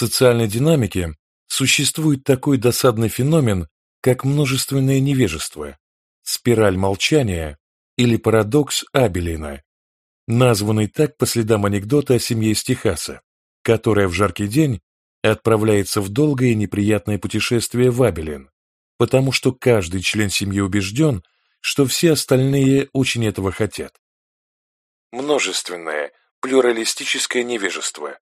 социальной динамике существует такой досадный феномен, как множественное невежество, спираль молчания или парадокс Абелина, названный так по следам анекдота о семье из Техаса, которая в жаркий день отправляется в долгое и неприятное путешествие в Абелин, потому что каждый член семьи убежден, что все остальные очень этого хотят. Множественное, плюралистическое невежество.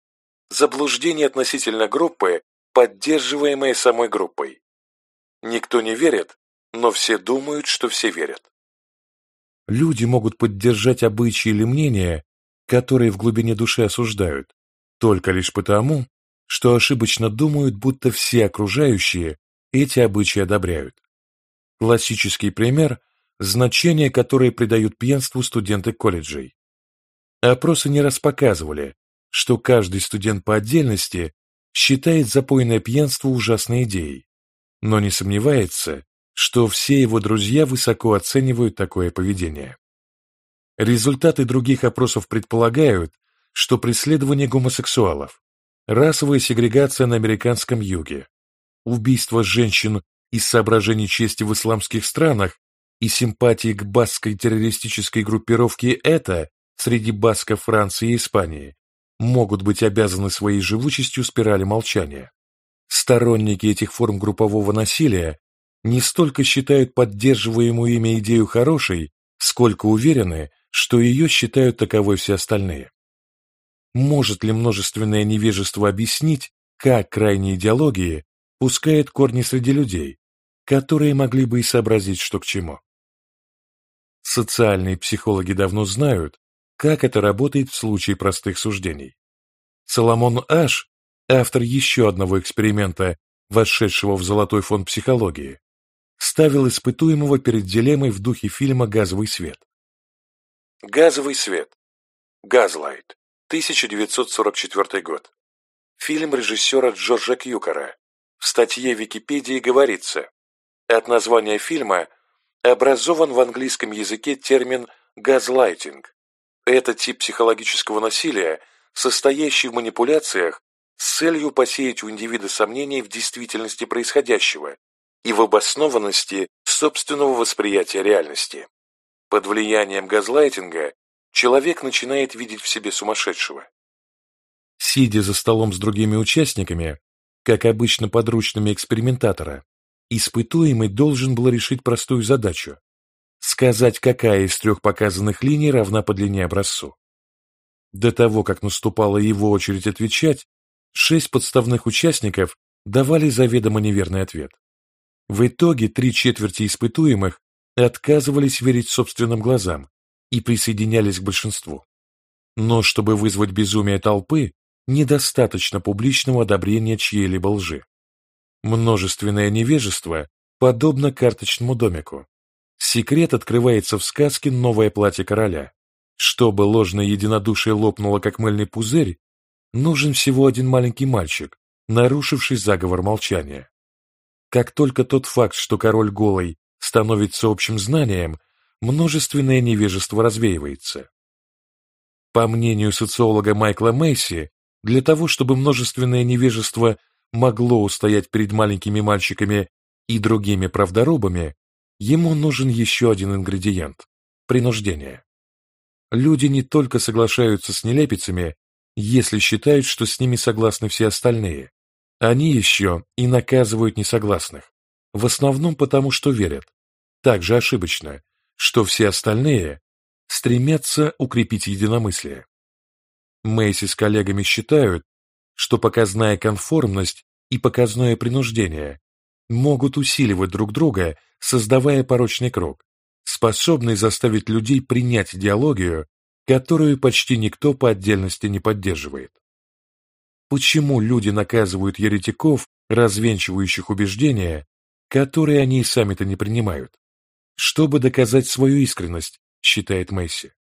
Заблуждение относительно группы, поддерживаемое самой группой. Никто не верит, но все думают, что все верят. Люди могут поддержать обычаи или мнения, которые в глубине души осуждают, только лишь потому, что ошибочно думают, будто все окружающие эти обычаи одобряют. Классический пример – значение, которое придают пьянству студенты колледжей. Опросы не раз показывали, что каждый студент по отдельности считает запойное пьянство ужасной идеей, но не сомневается, что все его друзья высоко оценивают такое поведение. Результаты других опросов предполагают, что преследование гомосексуалов, расовая сегрегация на американском юге, убийство женщин из соображений чести в исламских странах и симпатии к баскской террористической группировке это среди басков Франции и Испании могут быть обязаны своей живучестью спирали молчания. Сторонники этих форм группового насилия не столько считают поддерживаемую ими идею хорошей, сколько уверены, что ее считают таковой все остальные. Может ли множественное невежество объяснить, как крайние идеологии пускают корни среди людей, которые могли бы и сообразить, что к чему? Социальные психологи давно знают, как это работает в случае простых суждений. Соломон Аш, автор еще одного эксперимента, вошедшего в золотой фонд психологии, ставил испытуемого перед дилеммой в духе фильма «Газовый свет». «Газовый свет» Газлайт, 1944 год. Фильм режиссера Джорджа Кьюкера. В статье Википедии говорится, от названия фильма образован в английском языке термин «газлайтинг», это тип психологического насилия, состоящий в манипуляциях с целью посеять у индивида сомнения в действительности происходящего и в обоснованности собственного восприятия реальности. Под влиянием газлайтинга человек начинает видеть в себе сумасшедшего. Сидя за столом с другими участниками, как обычно подручными экспериментатора, испытуемый должен был решить простую задачу сказать, какая из трех показанных линий равна по длине образцу. До того, как наступала его очередь отвечать, шесть подставных участников давали заведомо неверный ответ. В итоге три четверти испытуемых отказывались верить собственным глазам и присоединялись к большинству. Но чтобы вызвать безумие толпы, недостаточно публичного одобрения чьей-либо лжи. Множественное невежество подобно карточному домику. Секрет открывается в сказке «Новое платье короля». Чтобы ложное единодушие лопнуло, как мыльный пузырь, нужен всего один маленький мальчик, нарушивший заговор молчания. Как только тот факт, что король голый, становится общим знанием, множественное невежество развеивается. По мнению социолога Майкла Мейси, для того, чтобы множественное невежество могло устоять перед маленькими мальчиками и другими правдорубами, Ему нужен еще один ингредиент – принуждение. Люди не только соглашаются с нелепицами, если считают, что с ними согласны все остальные, они еще и наказывают несогласных, в основном потому, что верят, также ошибочно, что все остальные стремятся укрепить единомыслие. Мэйси с коллегами считают, что показная конформность и показное принуждение могут усиливать друг друга создавая порочный круг, способный заставить людей принять идеологию, которую почти никто по отдельности не поддерживает. Почему люди наказывают еретиков, развенчивающих убеждения, которые они и сами-то не принимают? Чтобы доказать свою искренность, считает Месси.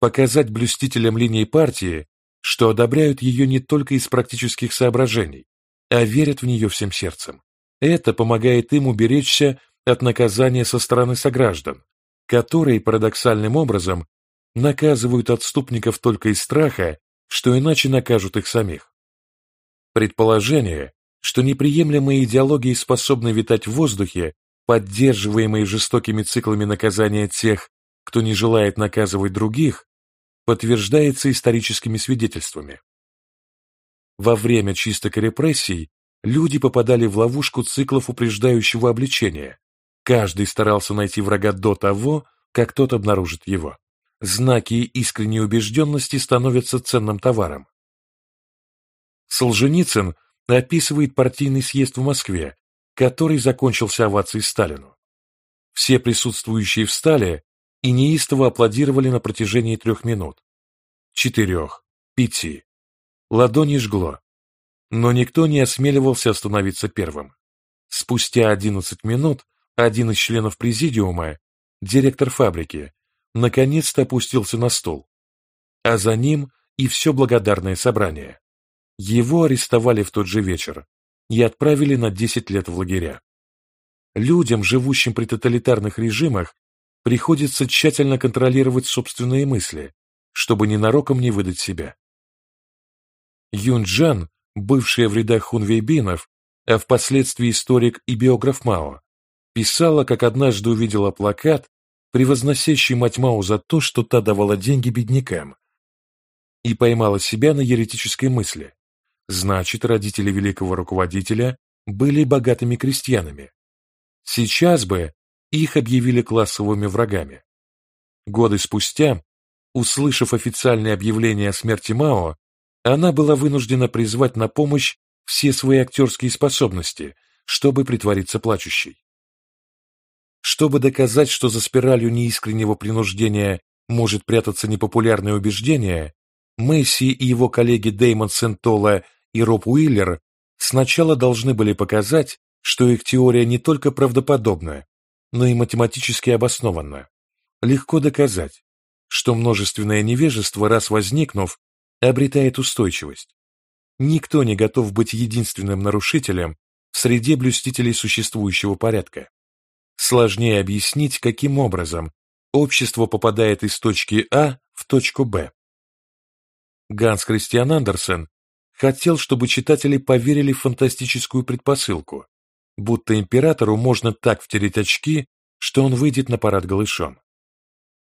Показать блюстителям линии партии, что одобряют ее не только из практических соображений, а верят в нее всем сердцем. Это помогает им уберечься от наказания со стороны сограждан, которые парадоксальным образом наказывают отступников только из страха, что иначе накажут их самих. Предположение, что неприемлемые идеологии способны витать в воздухе, поддерживаемые жестокими циклами наказания тех, кто не желает наказывать других, подтверждается историческими свидетельствами. Во время чисток и репрессий люди попадали в ловушку циклов упреждающего обличения. Каждый старался найти врага до того, как тот обнаружит его. Знаки искренней убежденности становятся ценным товаром. Солженицын описывает партийный съезд в Москве, который закончился овацией Сталину. Все присутствующие встали и неистово аплодировали на протяжении трех минут. Четырех, пяти. Ладони жгло. Но никто не осмеливался остановиться первым. Спустя одиннадцать минут один из членов президиума, директор фабрики, наконец-то опустился на стол, а за ним и все благодарное собрание. Его арестовали в тот же вечер и отправили на 10 лет в лагеря. Людям, живущим при тоталитарных режимах, приходится тщательно контролировать собственные мысли, чтобы ненароком не выдать себя. Юнджан, бывшая в рядах хунвейбинов, а впоследствии историк и биограф Мао, писала, как однажды увидела плакат, превозносящий мать Мао за то, что та давала деньги беднякам, и поймала себя на еретической мысли. Значит, родители великого руководителя были богатыми крестьянами. Сейчас бы их объявили классовыми врагами. Годы спустя, услышав официальное объявление о смерти Мао, она была вынуждена призвать на помощь все свои актерские способности, чтобы притвориться плачущей. Чтобы доказать, что за спиралью неискреннего принуждения может прятаться непопулярное убеждение, Месси и его коллеги Дэймон Сентола и Роб Уиллер сначала должны были показать, что их теория не только правдоподобна, но и математически обоснована. Легко доказать, что множественное невежество, раз возникнув, обретает устойчивость. Никто не готов быть единственным нарушителем в среде блюстителей существующего порядка. Сложнее объяснить, каким образом общество попадает из точки А в точку Б. Ганс Кристиан Андерсен хотел, чтобы читатели поверили в фантастическую предпосылку, будто императору можно так втереть очки, что он выйдет на парад голышом.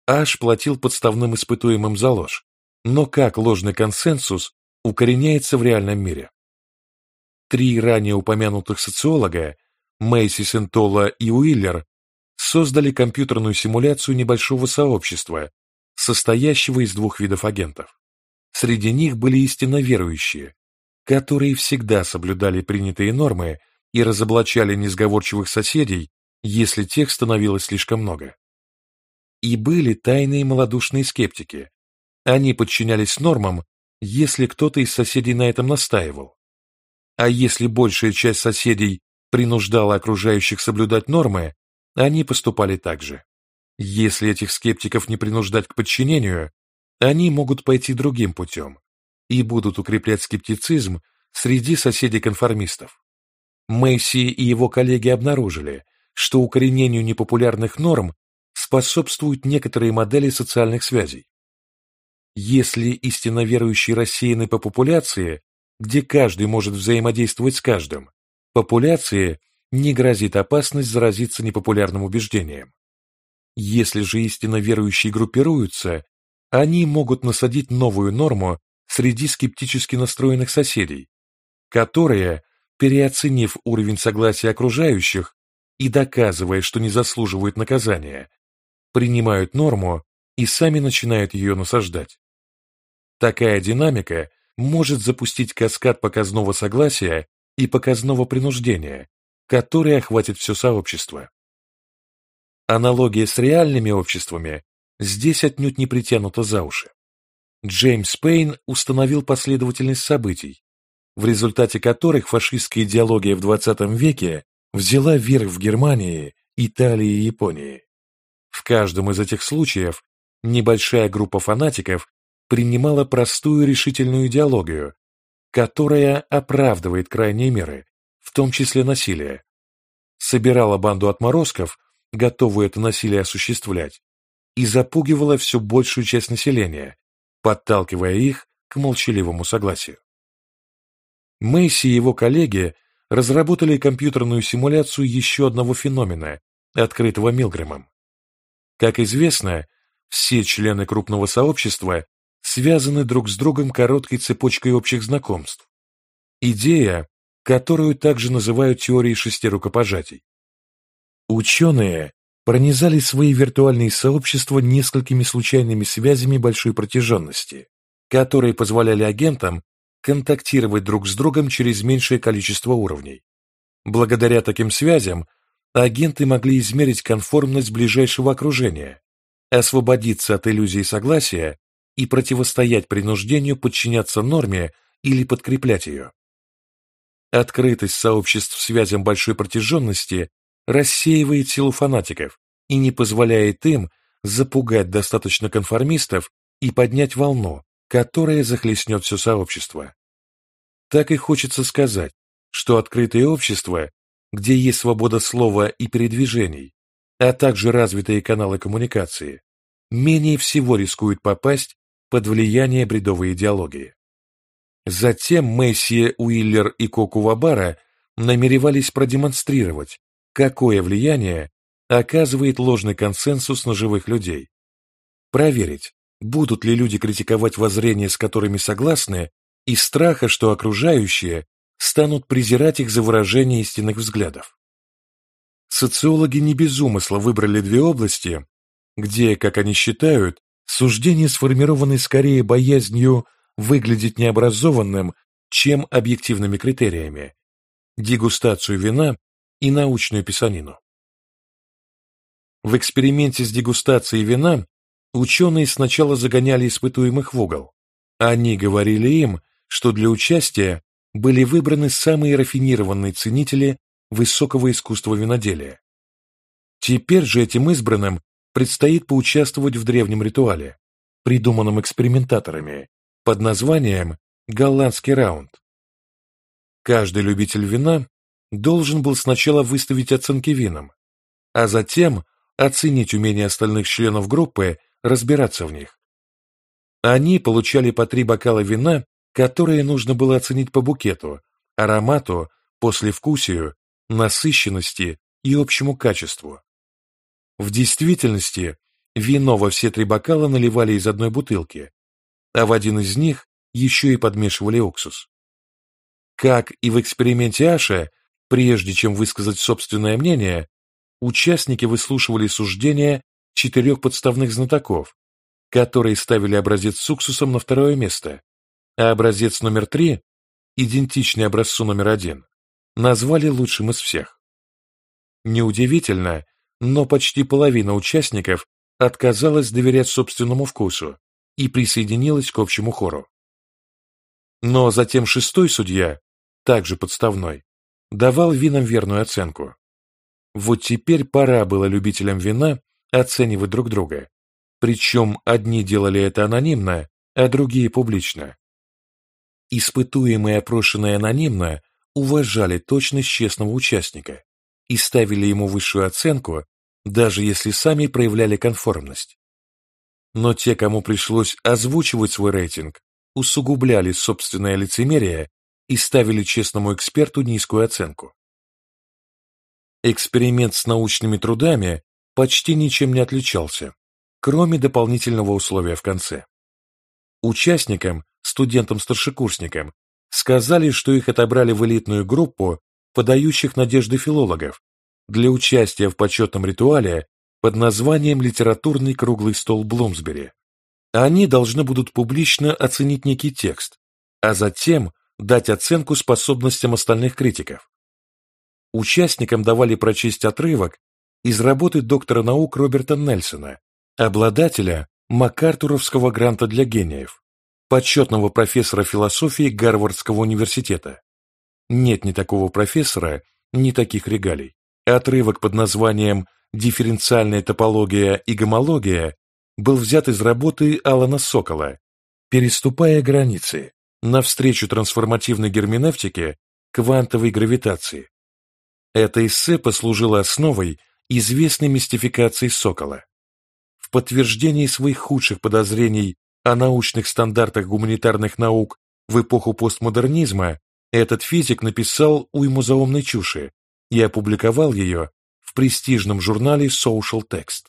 Аш платил подставным испытуемым за ложь, но как ложный консенсус укореняется в реальном мире? Три ранее упомянутых социолога, Мэйси Сентола и Уиллер, создали компьютерную симуляцию небольшого сообщества, состоящего из двух видов агентов. Среди них были истинно верующие, которые всегда соблюдали принятые нормы и разоблачали несговорчивых соседей, если тех становилось слишком много. И были тайные малодушные скептики. Они подчинялись нормам, если кто-то из соседей на этом настаивал. А если большая часть соседей принуждала окружающих соблюдать нормы, они поступали так же. Если этих скептиков не принуждать к подчинению, они могут пойти другим путем, и будут укреплять скептицизм среди соседей-конформистов. Мэйси и его коллеги обнаружили, что укоренению непопулярных норм способствуют некоторые модели социальных связей. Если истинно верующие рассеяны по популяции, где каждый может взаимодействовать с каждым, популяции не грозит опасность заразиться непопулярным убеждением. Если же истинно верующие группируются, они могут насадить новую норму среди скептически настроенных соседей, которые, переоценив уровень согласия окружающих и доказывая, что не заслуживают наказания, принимают норму и сами начинают ее насаждать. Такая динамика может запустить каскад показного согласия и показного принуждения, который охватит все сообщество. Аналогия с реальными обществами здесь отнюдь не притянута за уши. Джеймс Пейн установил последовательность событий, в результате которых фашистская идеология в XX веке взяла верх в Германии, Италии и Японии. В каждом из этих случаев небольшая группа фанатиков принимала простую решительную идеологию, которая оправдывает крайние меры, в том числе насилие, собирала банду отморозков, готовую это насилие осуществлять, и запугивала все большую часть населения, подталкивая их к молчаливому согласию. Мэйси и его коллеги разработали компьютерную симуляцию еще одного феномена, открытого Милгрэмом. Как известно, все члены крупного сообщества связаны друг с другом короткой цепочкой общих знакомств. Идея, которую также называют теорией шести рукопожатий. Ученые пронизали свои виртуальные сообщества несколькими случайными связями большой протяженности, которые позволяли агентам контактировать друг с другом через меньшее количество уровней. Благодаря таким связям агенты могли измерить конформность ближайшего окружения, освободиться от иллюзии согласия и противостоять принуждению подчиняться норме или подкреплять ее. Открытость сообществ связям большой протяженности рассеивает силу фанатиков и не позволяет им запугать достаточно конформистов и поднять волну, которая захлестнет все сообщество. Так и хочется сказать, что открытое общество, где есть свобода слова и передвижений, а также развитые каналы коммуникации, менее всего рискует попасть под влияние бредовой идеологии. Затем Мессия, Уиллер и Кокувабара намеревались продемонстрировать, какое влияние оказывает ложный консенсус на живых людей. Проверить, будут ли люди критиковать воззрения, с которыми согласны, из страха, что окружающие станут презирать их за выражение истинных взглядов. Социологи не без умысла выбрали две области, где, как они считают, суждения сформированы скорее боязнью выглядеть необразованным, чем объективными критериями – дегустацию вина и научную писанину. В эксперименте с дегустацией вина ученые сначала загоняли испытуемых в угол. Они говорили им, что для участия были выбраны самые рафинированные ценители высокого искусства виноделия. Теперь же этим избранным предстоит поучаствовать в древнем ритуале, придуманном экспериментаторами, под названием «Голландский раунд». Каждый любитель вина должен был сначала выставить оценки винам, а затем оценить умение остальных членов группы разбираться в них. Они получали по три бокала вина, которые нужно было оценить по букету, аромату, послевкусию, насыщенности и общему качеству. В действительности вино во все три бокала наливали из одной бутылки, а в один из них еще и подмешивали уксус. Как и в эксперименте Аша, прежде чем высказать собственное мнение, участники выслушивали суждения четырех подставных знатоков, которые ставили образец с уксусом на второе место, а образец номер три, идентичный образцу номер один, назвали лучшим из всех. Неудивительно, но почти половина участников отказалась доверять собственному вкусу и присоединилась к общему хору. Но затем шестой судья, также подставной, давал винам верную оценку. Вот теперь пора было любителям вина оценивать друг друга, причем одни делали это анонимно, а другие публично. Испытуемые опрошенные анонимно уважали точность честного участника и ставили ему высшую оценку, даже если сами проявляли конформность. Но те, кому пришлось озвучивать свой рейтинг, усугубляли собственное лицемерие и ставили честному эксперту низкую оценку. Эксперимент с научными трудами почти ничем не отличался, кроме дополнительного условия в конце. Участникам, студентам-старшекурсникам, сказали, что их отобрали в элитную группу подающих надежды филологов для участия в почетном ритуале под названием «Литературный круглый стол Блумсбери». Они должны будут публично оценить некий текст, а затем дать оценку способностям остальных критиков. Участникам давали прочесть отрывок из работы доктора наук Роберта Нельсона, обладателя МакАртуровского гранта для гениев, почетного профессора философии Гарвардского университета. Нет ни такого профессора, ни таких регалий. Отрывок под названием «Дифференциальная топология и гомология» был взят из работы Алана Сокола «Переступая границы. Навстречу трансформативной герменевтике квантовой гравитации». Это эссе послужило основой известной мистификации Сокола. В подтверждении своих худших подозрений о научных стандартах гуманитарных наук в эпоху постмодернизма Этот физик написал уйму заумной чуши и опубликовал ее в престижном журнале Social Text.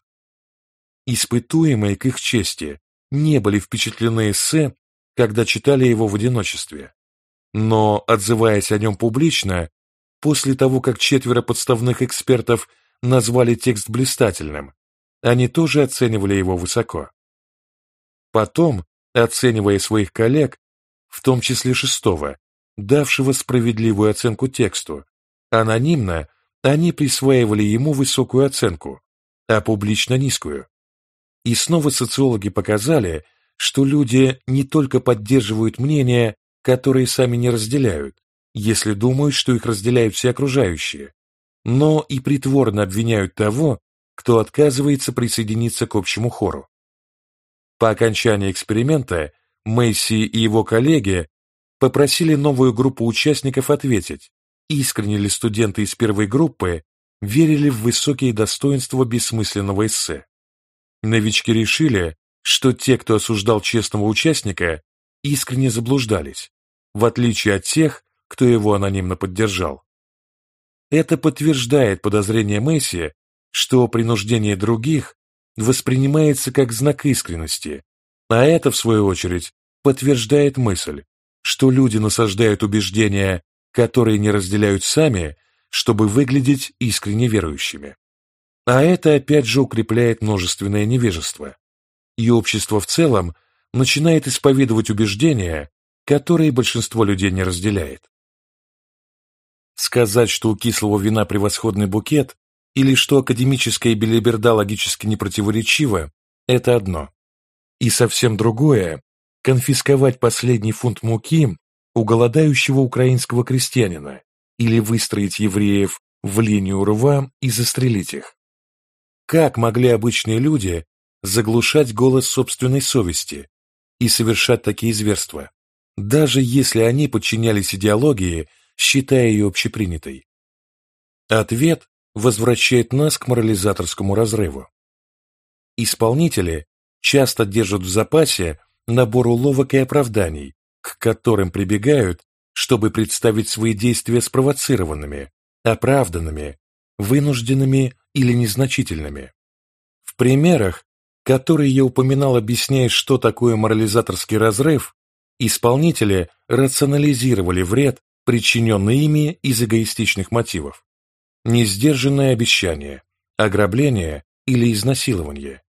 Испытуемые к их чести не были впечатлены эссе, когда читали его в одиночестве. Но, отзываясь о нем публично, после того, как четверо подставных экспертов назвали текст блистательным, они тоже оценивали его высоко. Потом, оценивая своих коллег, в том числе шестого, давшего справедливую оценку тексту, анонимно они присваивали ему высокую оценку, а публично низкую. И снова социологи показали, что люди не только поддерживают мнения, которые сами не разделяют, если думают, что их разделяют все окружающие, но и притворно обвиняют того, кто отказывается присоединиться к общему хору. По окончании эксперимента Мэйси и его коллеги попросили новую группу участников ответить, искренне ли студенты из первой группы верили в высокие достоинства бессмысленного эссе. Новички решили, что те, кто осуждал честного участника, искренне заблуждались, в отличие от тех, кто его анонимно поддержал. Это подтверждает подозрение Месси, что принуждение других воспринимается как знак искренности, а это, в свою очередь, подтверждает мысль, что люди насаждают убеждения, которые не разделяют сами, чтобы выглядеть искренне верующими. А это опять же укрепляет множественное невежество. И общество в целом начинает исповедовать убеждения, которые большинство людей не разделяет. Сказать, что у кислого вина превосходный букет, или что академическая белиберда логически не противоречива, это одно. И совсем другое – конфисковать последний фунт муки у голодающего украинского крестьянина или выстроить евреев в линию рва и застрелить их. Как могли обычные люди заглушать голос собственной совести и совершать такие зверства, даже если они подчинялись идеологии, считая ее общепринятой? Ответ возвращает нас к морализаторскому разрыву. Исполнители часто держат в запасе набор уловок и оправданий, к которым прибегают, чтобы представить свои действия спровоцированными, оправданными, вынужденными или незначительными. В примерах, которые я упоминал, объясняя, что такое морализаторский разрыв, исполнители рационализировали вред, причиненный ими из эгоистичных мотивов. Несдержанное обещание, ограбление или изнасилование.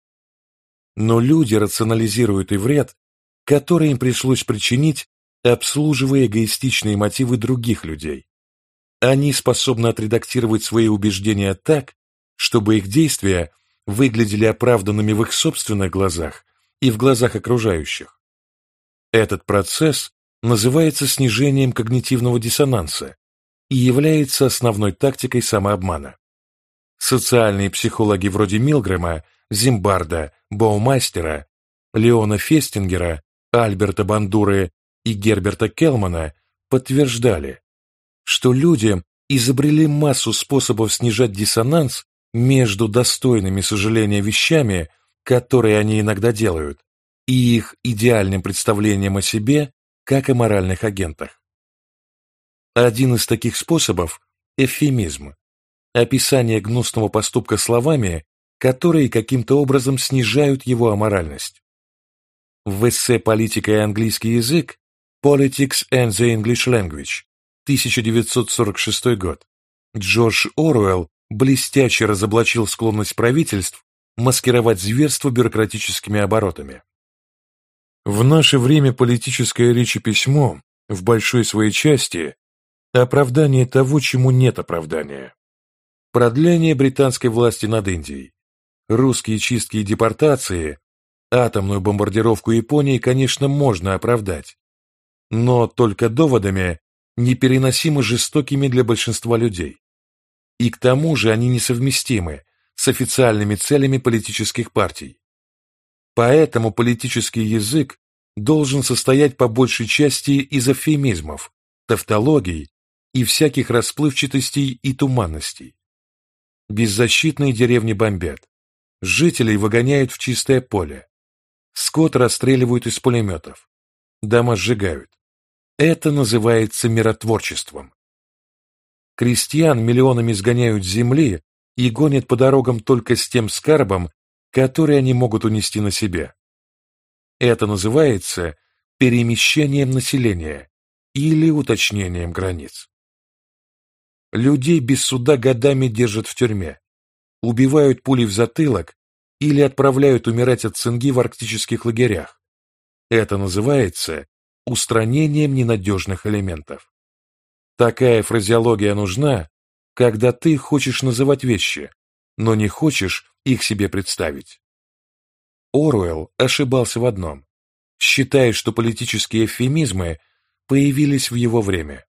Но люди рационализируют и вред, который им пришлось причинить, обслуживая эгоистичные мотивы других людей. Они способны отредактировать свои убеждения так, чтобы их действия выглядели оправданными в их собственных глазах и в глазах окружающих. Этот процесс называется снижением когнитивного диссонанса и является основной тактикой самообмана. Социальные психологи вроде Милгрэма, Зимбарда, Баумастера, Леона Фестингера, Альберта Бандуры и Герберта Келмана подтверждали, что люди изобрели массу способов снижать диссонанс между достойными сожаления вещами, которые они иногда делают, и их идеальным представлением о себе, как о моральных агентах. Один из таких способов – эвфемизм, описание гнусного поступка словами, которые каким-то образом снижают его аморальность. В эссе «Политика и английский язык» Politics and the English Language 1946 год Джордж Оруэлл блестяще разоблачил склонность правительств маскировать зверство бюрократическими оборотами. В наше время политическое речеписьмо в большой своей части оправдание того, чему нет оправдания. Продление британской власти над Индией, русские чистки и депортации, атомную бомбардировку Японии, конечно, можно оправдать, но только доводами, непереносимо жестокими для большинства людей. И к тому же они несовместимы с официальными целями политических партий. Поэтому политический язык должен состоять по большей части из эвфемизмов, тавтологий и всяких расплывчатостей и туманностей. Беззащитные деревни бомбят, жителей выгоняют в чистое поле, скот расстреливают из пулеметов, дома сжигают. Это называется миротворчеством. Крестьян миллионами сгоняют с земли и гонят по дорогам только с тем скарбом, который они могут унести на себе. Это называется перемещением населения или уточнением границ. Людей без суда годами держат в тюрьме, убивают пули в затылок или отправляют умирать от цинги в арктических лагерях. Это называется устранением ненадежных элементов. Такая фразеология нужна, когда ты хочешь называть вещи, но не хочешь их себе представить. Оруэлл ошибался в одном, считая, что политические эвфемизмы появились в его время.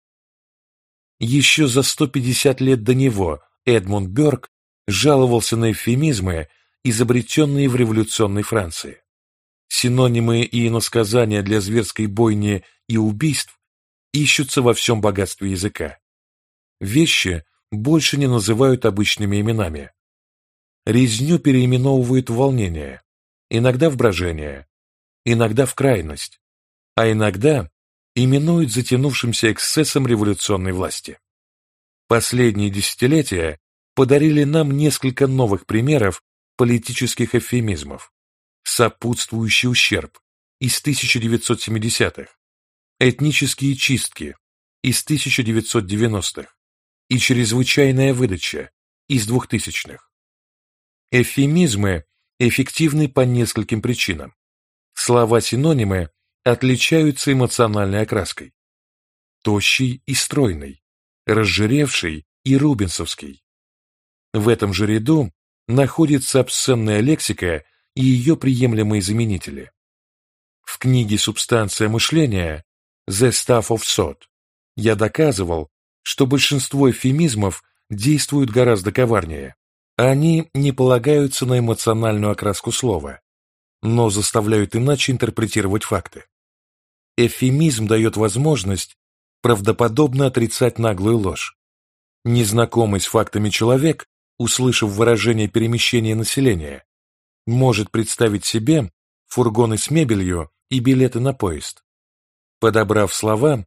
Еще за 150 лет до него Эдмунд Бёрк жаловался на эвфемизмы, изобретенные в революционной Франции. Синонимы и иносказания для зверской бойни и убийств ищутся во всем богатстве языка. Вещи больше не называют обычными именами. Резню переименовывают в волнение, иногда в брожение, иногда в крайность, а иногда именуют затянувшимся эксцессом революционной власти. Последние десятилетия подарили нам несколько новых примеров политических эвфемизмов. Сопутствующий ущерб из 1970-х, этнические чистки из 1990-х и чрезвычайная выдача из 2000-х. Эвфемизмы эффективны по нескольким причинам. Слова-синонимы отличаются эмоциональной окраской. Тощий и стройный, разжиревший и рубинсовский. В этом же ряду находится обсценная лексика и ее приемлемые заменители. В книге «Субстанция мышления» «The Stuff of Thought» я доказывал, что большинство эвфемизмов действуют гораздо коварнее. Они не полагаются на эмоциональную окраску слова, но заставляют иначе интерпретировать факты. Эвфемизм дает возможность правдоподобно отрицать наглую ложь. Незнакомый с фактами человек, услышав выражение перемещения населения, может представить себе фургоны с мебелью и билеты на поезд. Подобрав слова,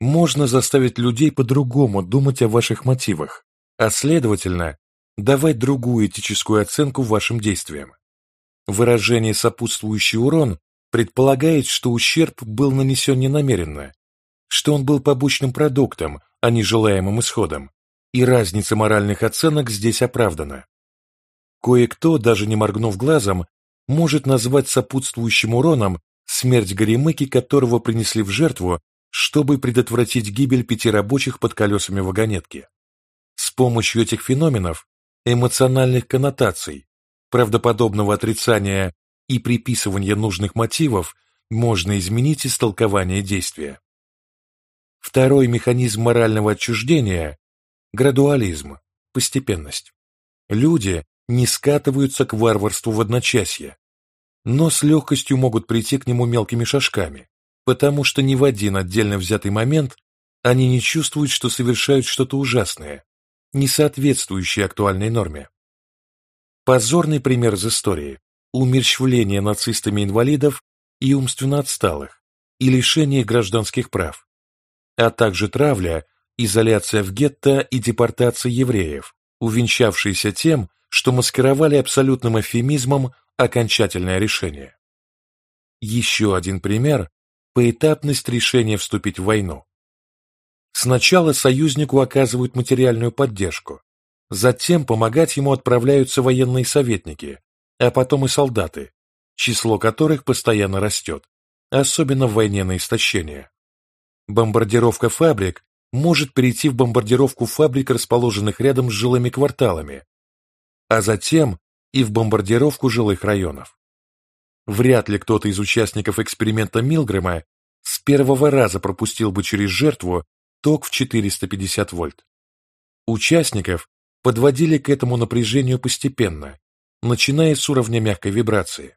можно заставить людей по-другому думать о ваших мотивах, а следовательно, давать другую этическую оценку вашим действиям. Выражение «сопутствующий урон» предполагает, что ущерб был нанесен ненамеренно, что он был побочным продуктом, а не желаемым исходом, и разница моральных оценок здесь оправдана. Кое-кто, даже не моргнув глазом, может назвать сопутствующим уроном смерть Горемыки, которого принесли в жертву, чтобы предотвратить гибель пяти рабочих под колесами вагонетки. С помощью этих феноменов, эмоциональных коннотаций, правдоподобного отрицания и приписывания нужных мотивов можно изменить истолкование действия. Второй механизм морального отчуждения – градуализм, постепенность. Люди не скатываются к варварству в одночасье, но с легкостью могут прийти к нему мелкими шажками, потому что ни в один отдельно взятый момент они не чувствуют, что совершают что-то ужасное, не соответствующее актуальной норме. Позорный пример из истории – умерщвление нацистами инвалидов и умственно отсталых и лишение гражданских прав, а также травля, изоляция в гетто и депортация евреев, увенчавшиеся тем, что маскировали абсолютным эвфемизмом окончательное решение. Еще один пример – поэтапность решения вступить в войну. Сначала союзнику оказывают материальную поддержку, Затем помогать ему отправляются военные советники, а потом и солдаты, число которых постоянно растет, особенно в войне на истощение. Бомбардировка фабрик может перейти в бомбардировку фабрик, расположенных рядом с жилыми кварталами, а затем и в бомбардировку жилых районов. Вряд ли кто-то из участников эксперимента Милгрэма с первого раза пропустил бы через жертву ток в 450 вольт. Участников подводили к этому напряжению постепенно, начиная с уровня мягкой вибрации.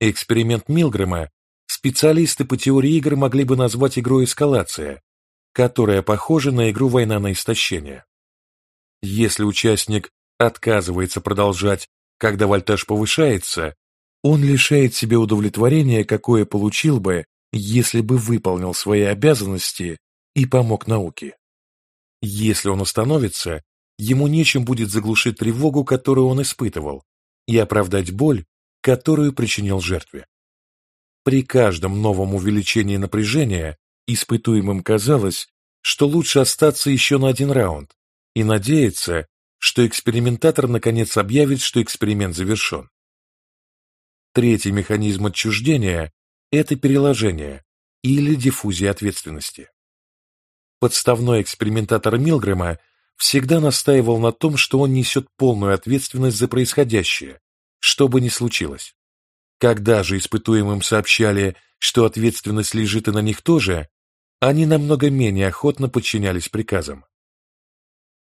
Эксперимент Милгрэма специалисты по теории игр могли бы назвать игрой эскалация, которая похожа на игру «Война на истощение». Если участник отказывается продолжать, когда вольтаж повышается, он лишает себе удовлетворения, какое получил бы, если бы выполнил свои обязанности и помог науке. Если он остановится, ему нечем будет заглушить тревогу, которую он испытывал, и оправдать боль, которую причинил жертве. При каждом новом увеличении напряжения испытуемым казалось, что лучше остаться еще на один раунд и надеяться, что экспериментатор наконец объявит, что эксперимент завершен. Третий механизм отчуждения – это переложение или диффузия ответственности. Подставной экспериментатор Милгрэма всегда настаивал на том, что он несет полную ответственность за происходящее, что бы ни случилось. Когда же испытуемым сообщали, что ответственность лежит и на них тоже, они намного менее охотно подчинялись приказам.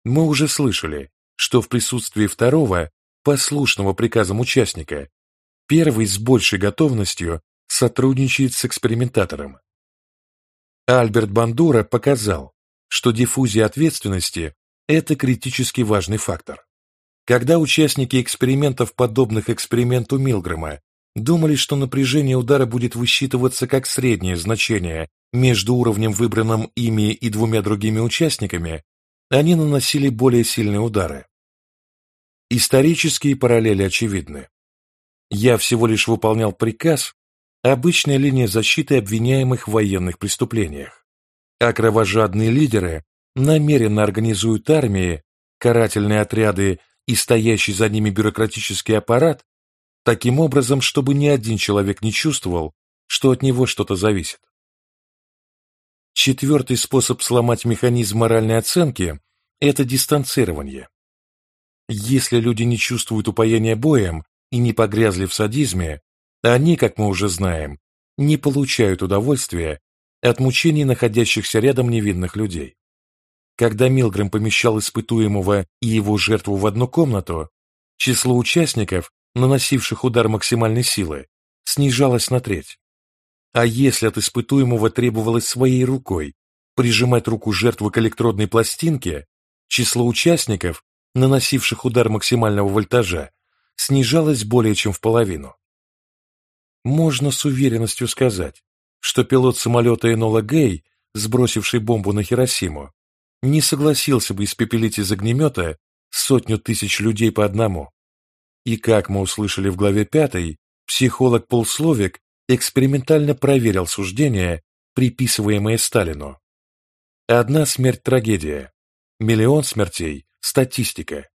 Мы уже слышали, что в присутствии второго, послушного приказам участника, первый с большей готовностью сотрудничает с экспериментатором. Альберт Бандура показал, что диффузия ответственности – это критически важный фактор. Когда участники экспериментов, подобных эксперименту Милгрэма, думали, что напряжение удара будет высчитываться как среднее значение между уровнем, выбранным ими и двумя другими участниками, они наносили более сильные удары. Исторические параллели очевидны. Я всего лишь выполнял приказ, обычная линия защиты обвиняемых в военных преступлениях. А кровожадные лидеры намеренно организуют армии, карательные отряды и стоящий за ними бюрократический аппарат таким образом, чтобы ни один человек не чувствовал, что от него что-то зависит. Четвертый способ сломать механизм моральной оценки – это дистанцирование. Если люди не чувствуют упоения боем и не погрязли в садизме, они, как мы уже знаем, не получают удовольствия от мучений находящихся рядом невинных людей. Когда Милгрэм помещал испытуемого и его жертву в одну комнату, число участников, наносивших удар максимальной силы, снижалось на треть. А если от испытуемого требовалось своей рукой прижимать руку жертвы к электродной пластинке, число участников, наносивших удар максимального вольтажа, снижалось более чем в половину. Можно с уверенностью сказать, что пилот самолета Энола Гей, сбросивший бомбу на Хиросиму, не согласился бы испепелить из огнемета сотню тысяч людей по одному. И как мы услышали в главе пятой, психолог Полсловик экспериментально проверил суждения, приписываемые Сталину. Одна смерть – трагедия, миллион смертей – статистика.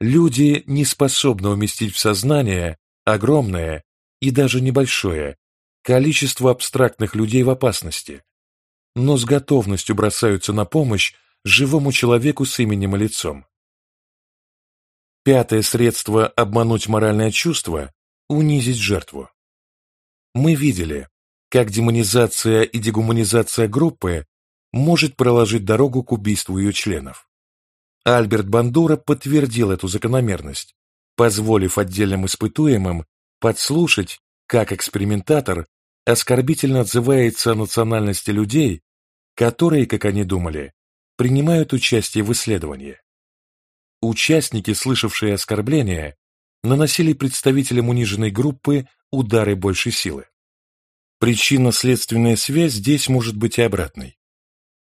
Люди не способны уместить в сознание огромное и даже небольшое количество абстрактных людей в опасности, но с готовностью бросаются на помощь живому человеку с именем и лицом. Пятое средство обмануть моральное чувство – унизить жертву. Мы видели, как демонизация и дегуманизация группы может проложить дорогу к убийству ее членов. Альберт Бандура подтвердил эту закономерность, позволив отдельным испытуемым подслушать, как экспериментатор оскорбительно отзывается о национальности людей, которые, как они думали, принимают участие в исследовании. Участники, слышавшие оскорбления, наносили представителям униженной группы удары большей силы. Причинно-следственная связь здесь может быть и обратной.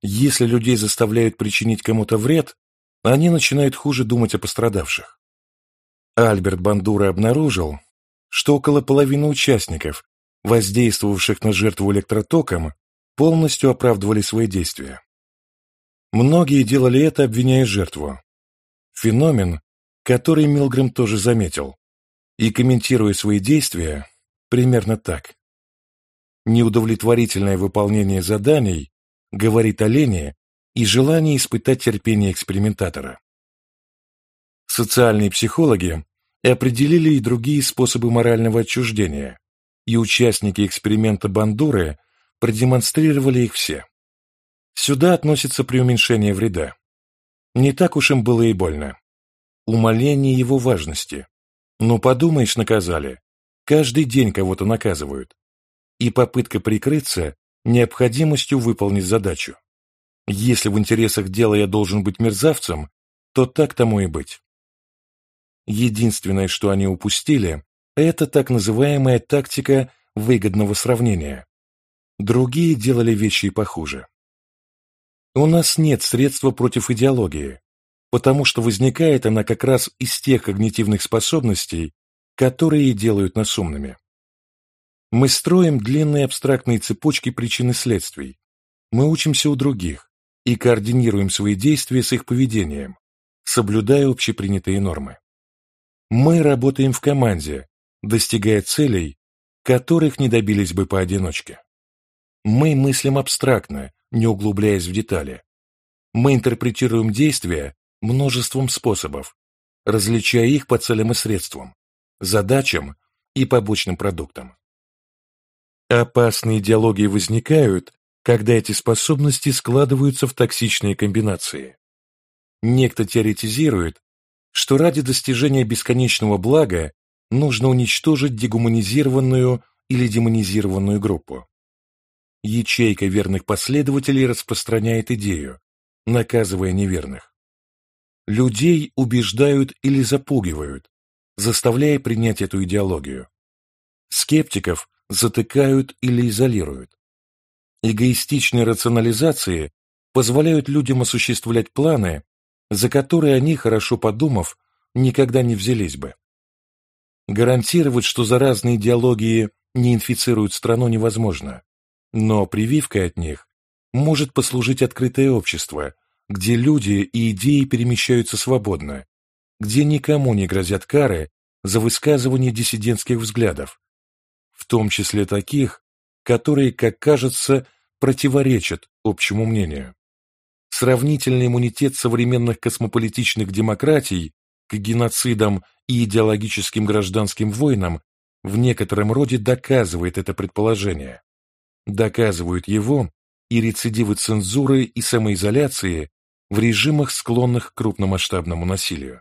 Если людей заставляют причинить кому-то вред, они начинают хуже думать о пострадавших. Альберт Бандура обнаружил, что около половины участников, воздействовавших на жертву электротоком, полностью оправдывали свои действия. Многие делали это, обвиняя жертву, Феномен, который Милгрэм тоже заметил, и комментируя свои действия примерно так. Неудовлетворительное выполнение заданий говорит о лени и желании испытать терпение экспериментатора. Социальные психологи определили и другие способы морального отчуждения, и участники эксперимента Бандуры продемонстрировали их все. Сюда относится преуменьшение вреда. Не так уж им было и больно. Умаление его важности. Но подумаешь, наказали. Каждый день кого-то наказывают. И попытка прикрыться необходимостью выполнить задачу. Если в интересах дела я должен быть мерзавцем, то так тому и быть. Единственное, что они упустили, это так называемая тактика выгодного сравнения, Другие делали вещи похуже. У нас нет средства против идеологии, потому что возникает она как раз из тех когнитивных способностей, которые делают нас умными. Мы строим длинные абстрактные цепочки причин и следствий. Мы учимся у других и координируем свои действия с их поведением, соблюдая общепринятые нормы. Мы работаем в команде, достигая целей, которых не добились бы поодиночке. Мы мыслим абстрактно, не углубляясь в детали. Мы интерпретируем действия множеством способов, различая их по целям и средствам, задачам и побочным продуктам. Опасные идеологии возникают, когда эти способности складываются в токсичные комбинации. Некто теоретизирует, что ради достижения бесконечного блага нужно уничтожить дегуманизированную или демонизированную группу. Ячейка верных последователей распространяет идею, наказывая неверных. Людей убеждают или запугивают, заставляя принять эту идеологию. Скептиков затыкают или изолируют. Эгоистичные рационализации позволяют людям осуществлять планы, за которые они, хорошо подумав, никогда не взялись бы. Гарантировать, что заразные идеологии не инфицируют страну, невозможно, но прививкой от них может послужить открытое общество, где люди и идеи перемещаются свободно, где никому не грозят кары за высказывание диссидентских взглядов, в том числе таких, которые, как кажется, противоречат общему мнению. Сравнительный иммунитет современных космополитичных демократий к геноцидам и идеологическим гражданским войнам в некотором роде доказывает это предположение. Доказывают его и рецидивы цензуры и самоизоляции в режимах, склонных к крупномасштабному насилию.